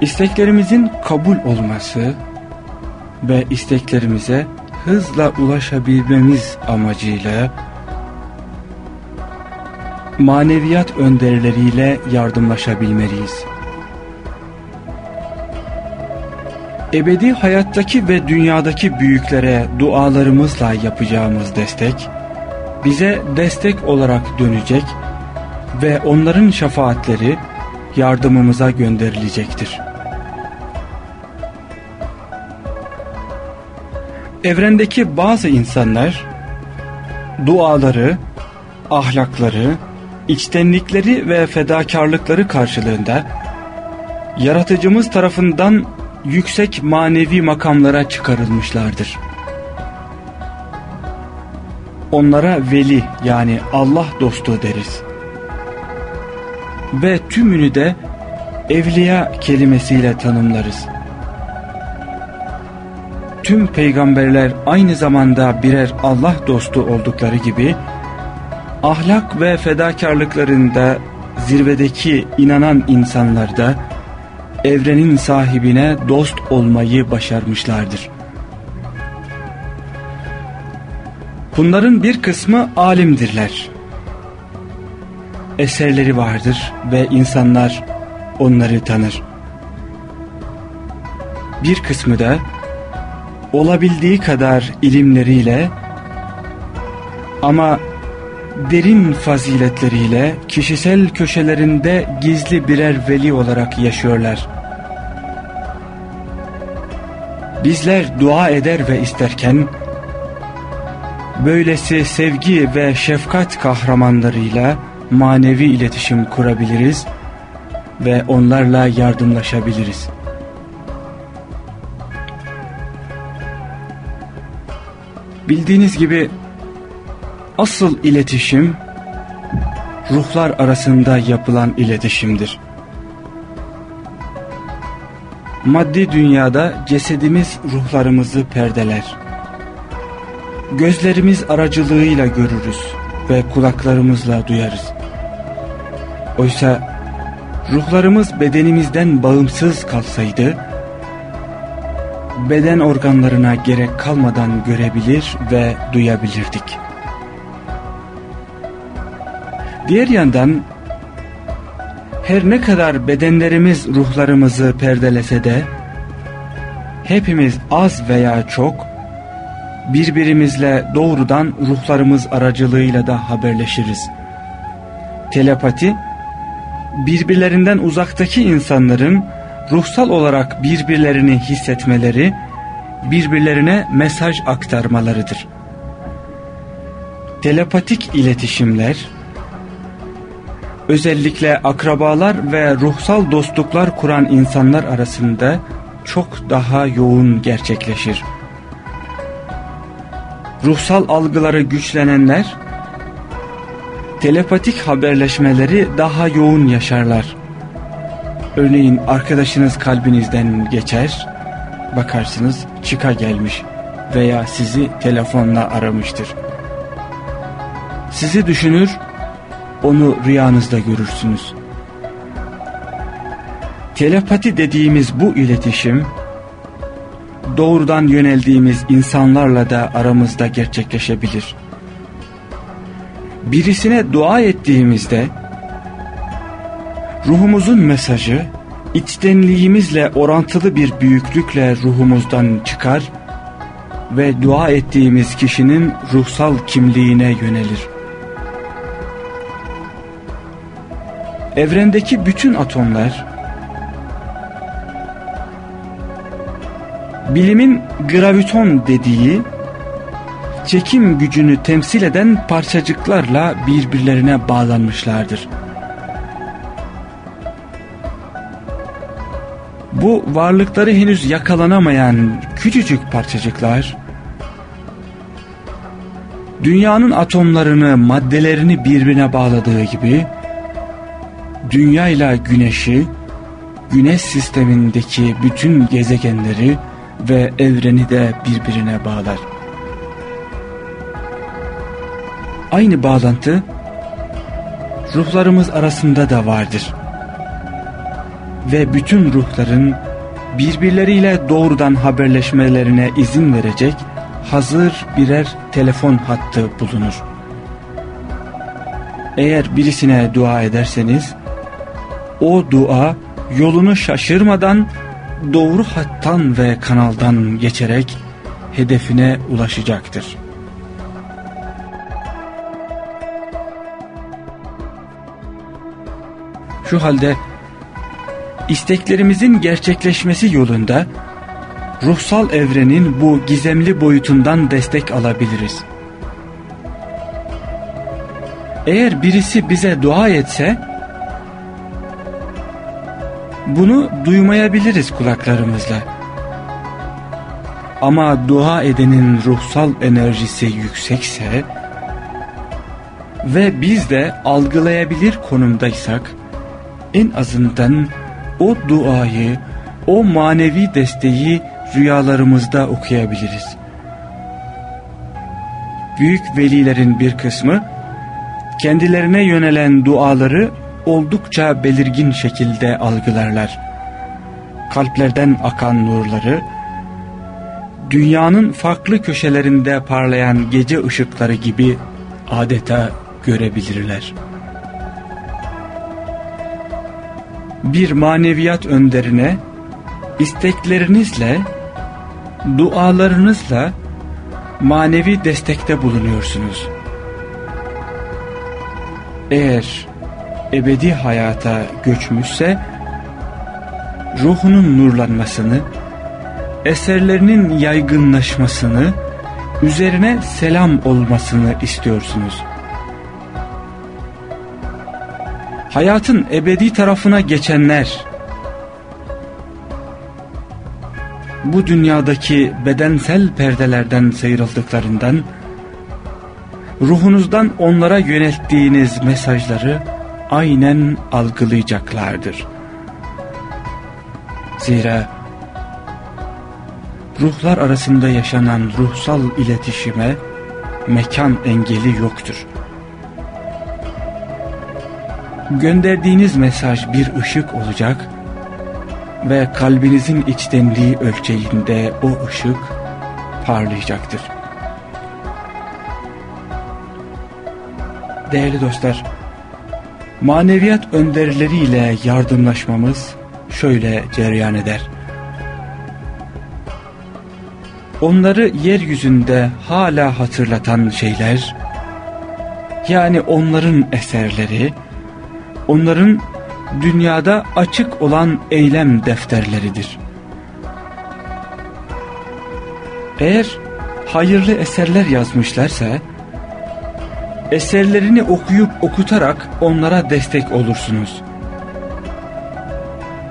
isteklerimizin kabul olması ve isteklerimize hızla ulaşabilmemiz amacıyla maneviyat önderleriyle yardımlaşabilmeliyiz. Ebedi hayattaki ve dünyadaki büyüklere dualarımızla yapacağımız destek, bize destek olarak dönecek ve onların şefaatleri yardımımıza gönderilecektir. Evrendeki bazı insanlar duaları, ahlakları, içtenlikleri ve fedakarlıkları karşılığında yaratıcımız tarafından yüksek manevi makamlara çıkarılmışlardır. Onlara veli yani Allah dostu deriz. Ve tümünü de evliya kelimesiyle tanımlarız. Tüm peygamberler aynı zamanda birer Allah dostu oldukları gibi ahlak ve fedakarlıklarında zirvedeki inanan insanlar da evrenin sahibine dost olmayı başarmışlardır. Bunların bir kısmı alimdirler. Eserleri vardır ve insanlar onları tanır. Bir kısmı da olabildiği kadar ilimleriyle ama derin faziletleriyle kişisel köşelerinde gizli birer veli olarak yaşıyorlar. Bizler dua eder ve isterken böylesi sevgi ve şefkat kahramanlarıyla manevi iletişim kurabiliriz ve onlarla yardımlaşabiliriz. Bildiğiniz gibi asıl iletişim ruhlar arasında yapılan iletişimdir. Maddi dünyada cesedimiz ruhlarımızı perdeler. Gözlerimiz aracılığıyla görürüz ve kulaklarımızla duyarız. Oysa ruhlarımız bedenimizden bağımsız kalsaydı, beden organlarına gerek kalmadan görebilir ve duyabilirdik. Diğer yandan her ne kadar bedenlerimiz ruhlarımızı perdelese de hepimiz az veya çok birbirimizle doğrudan ruhlarımız aracılığıyla da haberleşiriz. Telepati birbirlerinden uzaktaki insanların ruhsal olarak birbirlerini hissetmeleri, birbirlerine mesaj aktarmalarıdır. Telepatik iletişimler, özellikle akrabalar ve ruhsal dostluklar kuran insanlar arasında çok daha yoğun gerçekleşir. Ruhsal algıları güçlenenler, telepatik haberleşmeleri daha yoğun yaşarlar. Örneğin arkadaşınız kalbinizden geçer, bakarsınız çıka gelmiş veya sizi telefonla aramıştır. Sizi düşünür, onu rüyanızda görürsünüz. Telepati dediğimiz bu iletişim, doğrudan yöneldiğimiz insanlarla da aramızda gerçekleşebilir. Birisine dua ettiğimizde, ruhumuzun mesajı, içtenliğimizle orantılı bir büyüklükle ruhumuzdan çıkar ve dua ettiğimiz kişinin ruhsal kimliğine yönelir. Evrendeki bütün atomlar bilimin graviton dediği çekim gücünü temsil eden parçacıklarla birbirlerine bağlanmışlardır. Bu varlıkları henüz yakalanamayan küçücük parçacıklar dünyanın atomlarını, maddelerini birbirine bağladığı gibi dünya ile güneşi, güneş sistemindeki bütün gezegenleri ve evreni de birbirine bağlar. Aynı bağlantı ruhlarımız arasında da vardır. Ve bütün ruhların birbirleriyle doğrudan haberleşmelerine izin verecek hazır birer telefon hattı bulunur. Eğer birisine dua ederseniz o dua yolunu şaşırmadan doğru hattan ve kanaldan geçerek hedefine ulaşacaktır. Şu halde isteklerimizin gerçekleşmesi yolunda ruhsal evrenin bu gizemli boyutundan destek alabiliriz. Eğer birisi bize dua etse bunu duymayabiliriz kulaklarımızla. Ama dua edenin ruhsal enerjisi yüksekse ve biz de algılayabilir konumdaysak en azından o duayı, o manevi desteği rüyalarımızda okuyabiliriz. Büyük velilerin bir kısmı kendilerine yönelen duaları oldukça belirgin şekilde algılarlar. Kalplerden akan nurları, dünyanın farklı köşelerinde parlayan gece ışıkları gibi adeta görebilirler. Bir maneviyat önderine isteklerinizle, dualarınızla manevi destekte bulunuyorsunuz. Eğer ebedi hayata göçmüşse ruhunun nurlanmasını, eserlerinin yaygınlaşmasını, üzerine selam olmasını istiyorsunuz. Hayatın ebedi tarafına geçenler, bu dünyadaki bedensel perdelerden sıyrıldıklarından, ruhunuzdan onlara yönelttiğiniz mesajları aynen algılayacaklardır. Zira ruhlar arasında yaşanan ruhsal iletişime mekan engeli yoktur. Gönderdiğiniz mesaj bir ışık olacak ve kalbinizin içtenliği ölçeğinde o ışık parlayacaktır. Değerli dostlar, maneviyat önderleriyle yardımlaşmamız şöyle cereyan eder. Onları yeryüzünde hala hatırlatan şeyler, yani onların eserleri, onların dünyada açık olan eylem defterleridir. Eğer hayırlı eserler yazmışlarsa, eserlerini okuyup okutarak onlara destek olursunuz.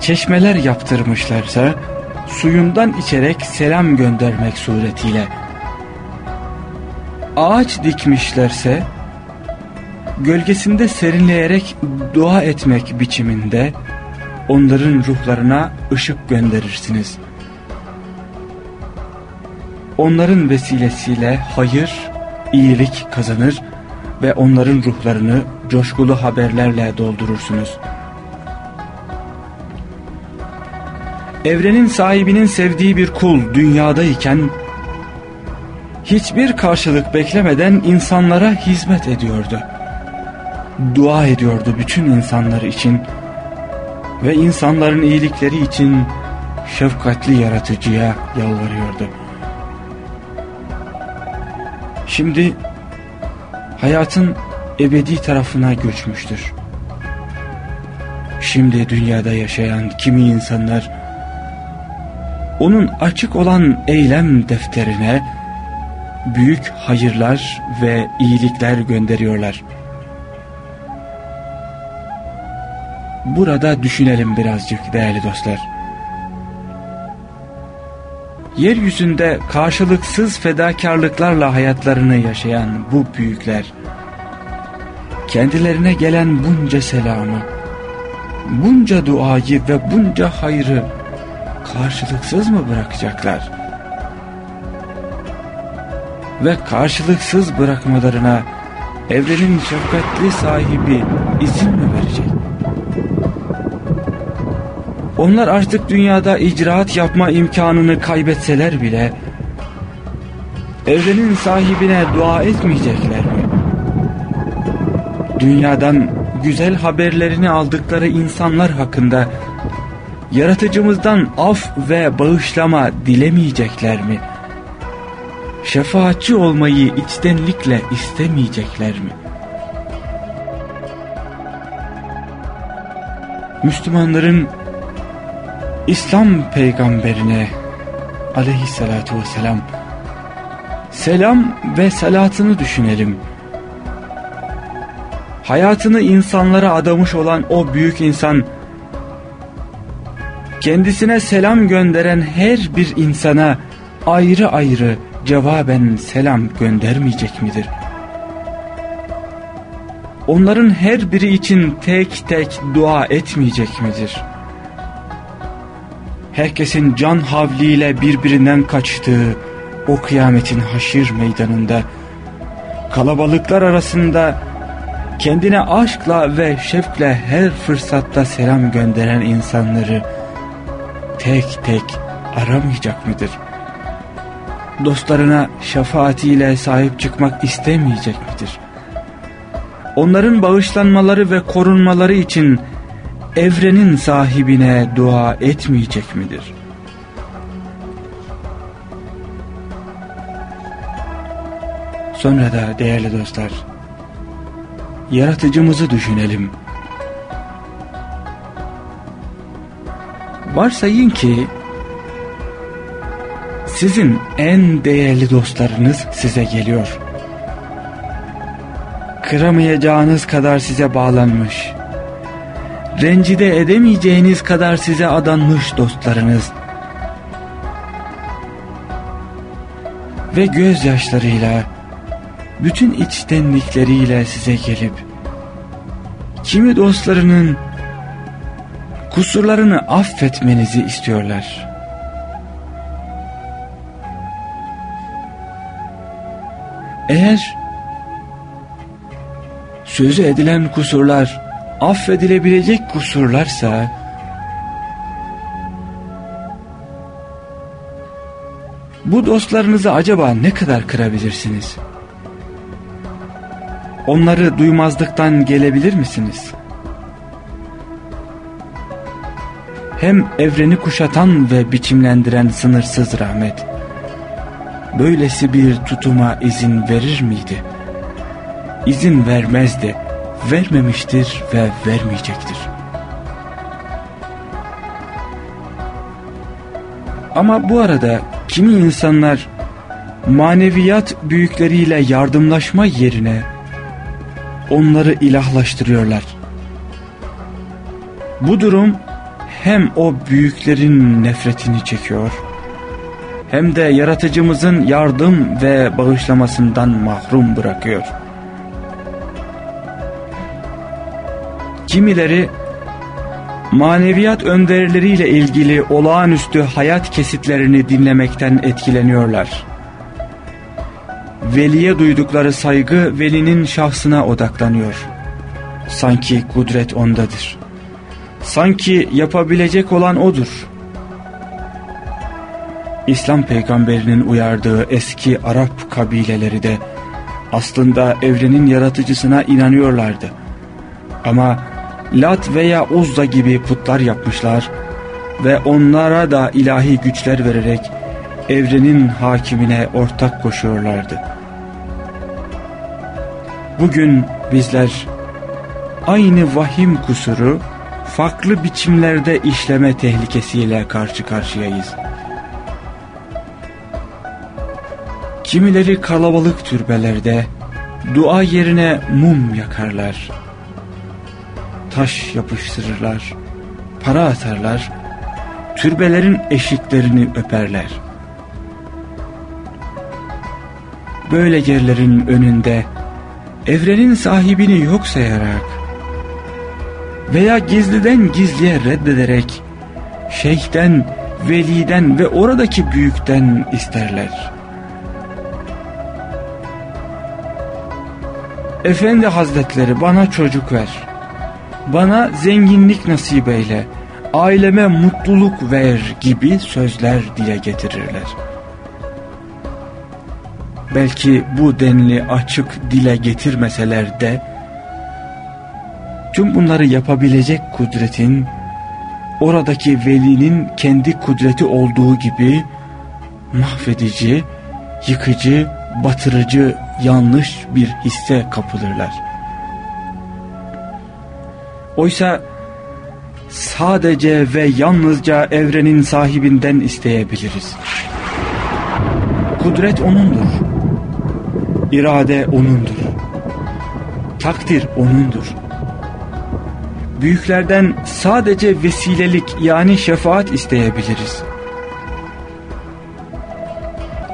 Çeşmeler yaptırmışlarsa, suyundan içerek selam göndermek suretiyle, ağaç dikmişlerse, gölgesinde serinleyerek dua etmek biçiminde onların ruhlarına ışık gönderirsiniz. Onların vesilesiyle hayır, iyilik kazanır ve onların ruhlarını coşkulu haberlerle doldurursunuz. Evrenin sahibinin sevdiği bir kul dünyadayken hiçbir karşılık beklemeden insanlara hizmet ediyordu dua ediyordu bütün insanlar için ve insanların iyilikleri için şefkatli yaratıcıya yalvarıyordu. Şimdi hayatın ebedi tarafına göçmüştür. Şimdi dünyada yaşayan kimi insanlar onun açık olan eylem defterine büyük hayırlar ve iyilikler gönderiyorlar. Burada düşünelim birazcık değerli dostlar. Yeryüzünde karşılıksız fedakarlıklarla hayatlarını yaşayan bu büyükler, kendilerine gelen bunca selamı, bunca duayı ve bunca hayrı karşılıksız mı bırakacaklar? Ve karşılıksız bırakmalarına evrenin şefkatli sahibi izin mi verecek? Onlar artık dünyada icraat yapma imkanını kaybetseler bile evrenin sahibine dua etmeyecekler mi? Dünyadan güzel haberlerini aldıkları insanlar hakkında yaratıcımızdan af ve bağışlama dilemeyecekler mi? Şefaatçi olmayı içtenlikle istemeyecekler mi? Müslümanların İslam peygamberine aleyhissalatu vesselam selam ve salatını düşünelim. Hayatını insanlara adamış olan o büyük insan kendisine selam gönderen her bir insana ayrı ayrı cevaben selam göndermeyecek midir? Onların her biri için tek tek dua etmeyecek midir? Herkesin can havliyle birbirinden kaçtığı o kıyametin haşir meydanında kalabalıklar arasında kendine aşkla ve şefkle her fırsatta selam gönderen insanları tek tek aramayacak mıdır? Dostlarına şefaatiyle sahip çıkmak istemeyecek midir? Onların bağışlanmaları ve korunmaları için evrenin sahibine dua etmeyecek midir? Sonra da değerli dostlar, yaratıcımızı düşünelim. Varsayın ki sizin en değerli dostlarınız size geliyor. Kıramayacağınız kadar size bağlanmış. Rencide edemeyeceğiniz kadar size adanmış dostlarınız. Ve gözyaşlarıyla, bütün içtenlikleriyle size gelip, kimi dostlarının kusurlarını affetmenizi istiyorlar. Eğer sözü edilen kusurlar affedilebilecek kusurlarsa bu dostlarınızı acaba ne kadar kırabilirsiniz? Onları duymazlıktan gelebilir misiniz? Hem evreni kuşatan ve biçimlendiren sınırsız rahmet böylesi bir tutuma izin verir miydi? İzin vermezdi, vermemiştir ve vermeyecektir. Ama bu arada kimi insanlar maneviyat büyükleriyle yardımlaşma yerine onları ilahlaştırıyorlar. Bu durum hem o büyüklerin nefretini çekiyor hem de yaratıcımızın yardım ve bağışlamasından mahrum bırakıyor. Kimileri maneviyat önderleriyle ilgili olağanüstü hayat kesitlerini dinlemekten etkileniyorlar. Veliye duydukları saygı velinin şahsına odaklanıyor. Sanki kudret ondadır. Sanki yapabilecek olan odur. İslam peygamberinin uyardığı eski Arap kabileleri de aslında evrenin yaratıcısına inanıyorlardı. Ama Lat veya Uzza gibi putlar yapmışlar ve onlara da ilahi güçler vererek evrenin hakimine ortak koşuyorlardı. Bugün bizler aynı vahim kusuru farklı biçimlerde işleme tehlikesiyle karşı karşıyayız. Kimileri kalabalık türbelerde dua yerine mum yakarlar. Taş yapıştırırlar, para atarlar, türbelerin eşiklerini öperler. böyle yerlerin önünde evrenin sahibini yok sayarak veya gizliden gizliye reddederek şeyhten, veliden ve oradaki büyükten isterler. Efendi Hazretleri bana çocuk ver, bana zenginlik nasip eyle, aileme mutluluk ver gibi sözler dile getirirler. Belki bu denli açık dile getirmeseler de tüm bunları yapabilecek kudretin oradaki velinin kendi kudreti olduğu gibi mahvedici, yıkıcı, batırıcı, yanlış bir hisse kapılırlar. Oysa sadece ve yalnızca evrenin sahibinden isteyebiliriz. Kudret O'nundur. İrade O'nundur. Takdir O'nundur. Büyüklerden sadece vesilelik yani şefaat isteyebiliriz.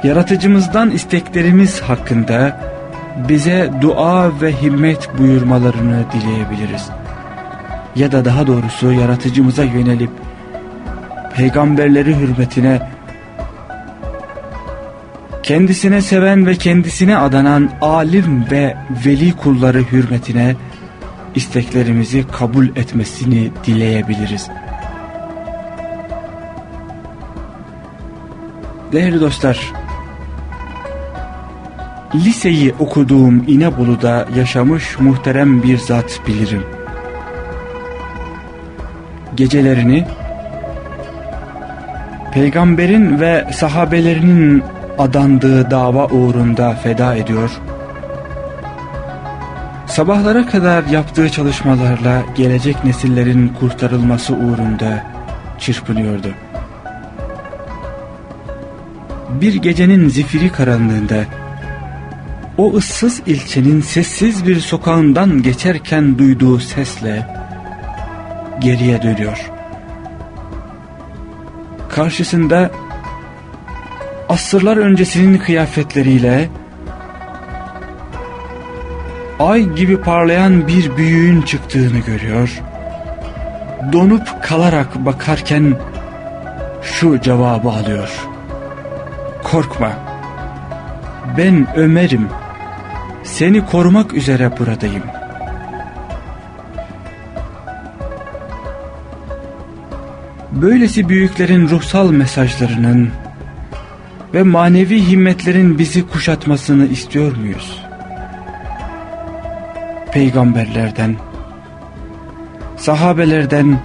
Yaratıcımızdan isteklerimiz hakkında bize dua ve himmet buyurmalarını dileyebiliriz ya da daha doğrusu yaratıcımıza yönelip peygamberleri hürmetine kendisine seven ve kendisine adanan alim ve veli kulları hürmetine isteklerimizi kabul etmesini dileyebiliriz. Değerli dostlar, liseyi okuduğum İnebolu'da yaşamış muhterem bir zat bilirim gecelerini peygamberin ve sahabelerinin adandığı dava uğrunda feda ediyor. Sabahlara kadar yaptığı çalışmalarla gelecek nesillerin kurtarılması uğrunda çırpınıyordu. Bir gecenin zifiri karanlığında o ıssız ilçenin sessiz bir sokağından geçerken duyduğu sesle geriye dönüyor. Karşısında asırlar öncesinin kıyafetleriyle ay gibi parlayan bir büyüğün çıktığını görüyor. Donup kalarak bakarken şu cevabı alıyor. Korkma. Ben Ömer'im. Seni korumak üzere buradayım.'' Böylesi büyüklerin ruhsal mesajlarının ve manevi himmetlerin bizi kuşatmasını istiyor muyuz? Peygamberlerden, sahabelerden,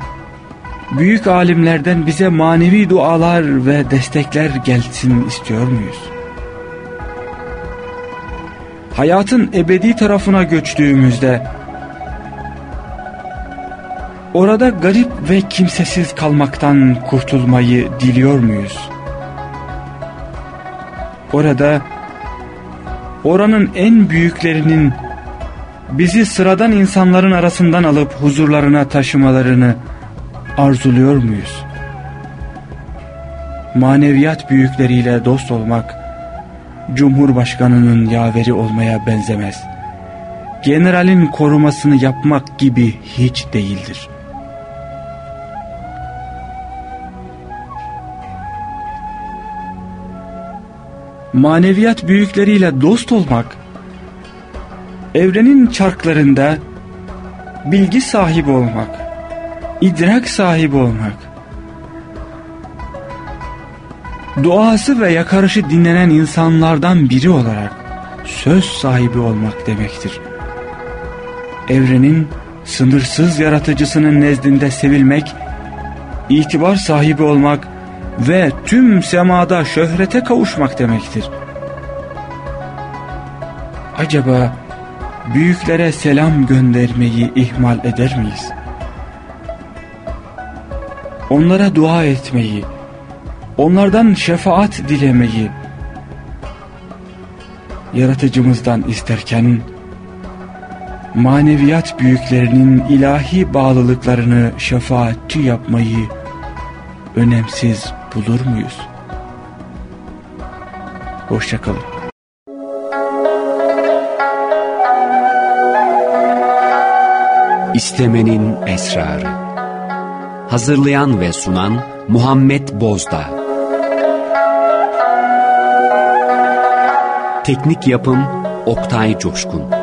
büyük alimlerden bize manevi dualar ve destekler gelsin istiyor muyuz? Hayatın ebedi tarafına göçtüğümüzde Orada garip ve kimsesiz kalmaktan kurtulmayı diliyor muyuz? Orada oranın en büyüklerinin bizi sıradan insanların arasından alıp huzurlarına taşımalarını arzuluyor muyuz? Maneviyat büyükleriyle dost olmak, Cumhurbaşkanının yaveri olmaya benzemez. Generalin korumasını yapmak gibi hiç değildir.'' Maneviyat büyükleriyle dost olmak, evrenin çarklarında bilgi sahibi olmak, idrak sahibi olmak, duası ve yakarışı dinlenen insanlardan biri olarak söz sahibi olmak demektir. Evrenin sınırsız yaratıcısının nezdinde sevilmek, itibar sahibi olmak, ve tüm semada şöhrete kavuşmak demektir. Acaba büyüklere selam göndermeyi ihmal eder miyiz? Onlara dua etmeyi, onlardan şefaat dilemeyi, yaratıcımızdan isterken, maneviyat büyüklerinin ilahi bağlılıklarını şefaatçi yapmayı önemsiz bulur muyuz? Hoşçakalın. İstemenin Esrarı Hazırlayan ve sunan Muhammed Bozdağ Teknik Yapım Oktay Coşkun